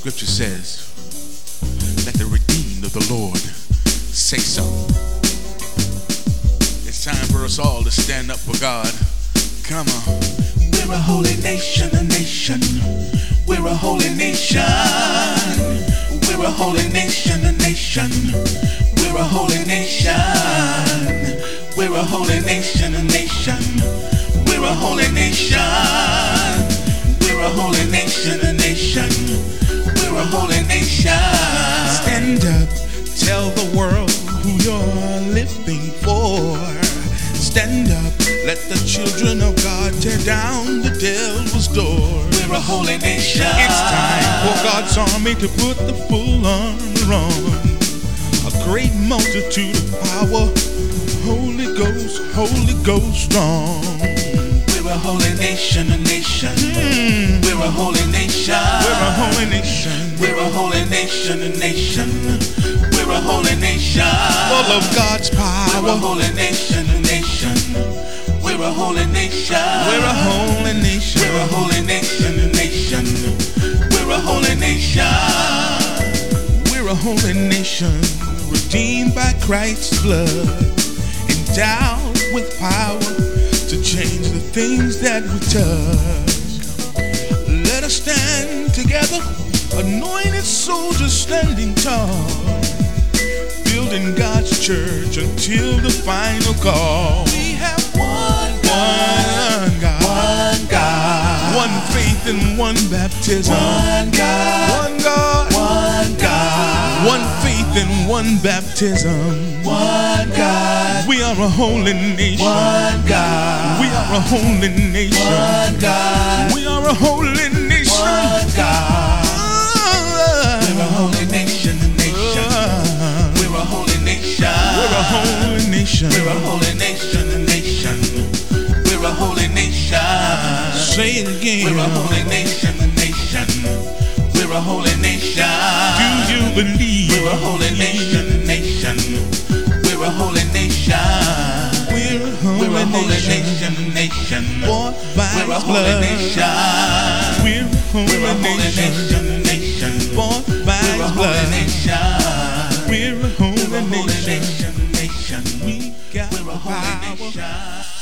scripture says, let the redeemed of the Lord say so. It's time for us all to stand up for God. Come on. We're a holy nation, a nation. We're a holy nation. We're a holy nation, a nation. We're a holy nation. We're a holy nation, you're living for. Stand up, let the children of God tear down the devil's door. We're a holy nation. It's time for God's army to put the full armor on. A great multitude of power, Holy Ghost, Holy Ghost strong. We're a holy nation, a nation. Mm. We're a holy nation. We're a holy nation. We're a holy nation, a nation. Holy nation. Full of God's power. We're a holy nation, a nation. We're a holy nation. We're a holy nation. We're a holy nation, a nation. We're a holy nation. We're a holy nation, redeemed by Christ's blood, endowed with power to change the things that we touch. Let us stand together, anointed soldiers standing tall, building God's church until the final call. We have one God, one God, one God, one faith and one baptism. One God, one God, one God, one faith and one baptism. One God, we are a holy nation. One God, we are a holy nation. One God, We're a holy nation, a nation. We're a holy nation. Say it again. We're a holy nation, a nation. We're a holy nation. Do you believe? We're a holy nation, a nation. We're a holy nation. We're a holy, We're a holy nation, a nation. We're a holy nation. We're a holy nation, power.